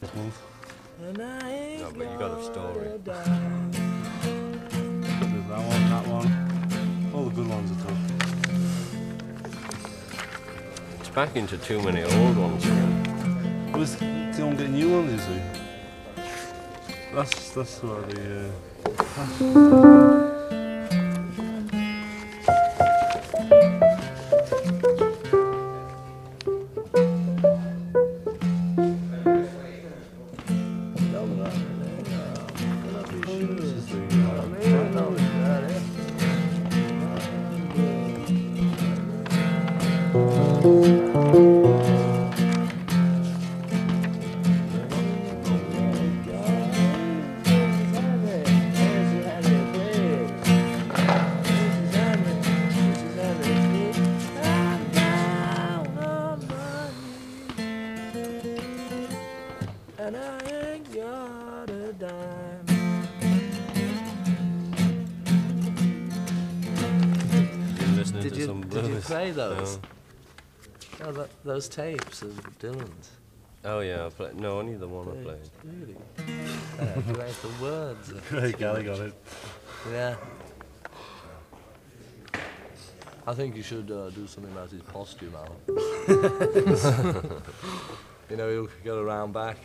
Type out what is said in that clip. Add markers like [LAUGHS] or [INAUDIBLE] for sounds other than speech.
this month. No, but you got a story. There's [LAUGHS] that one, that one. All the good ones are tough. It's back into too many old ones again. But it's, they don't get new ones, you see. That's that's where the. Uh, And I ain't got a dime. Been listening Did to you, some did you play those? No. Oh, that, those tapes of Dylan's. Oh yeah, I played. No, only the one I played. Really? Yeah, great the words. [LAUGHS] Craig Galley got it. Yeah. I think you should uh, do something about his posture, Alan. [LAUGHS] [LAUGHS] you know, he'll get around back.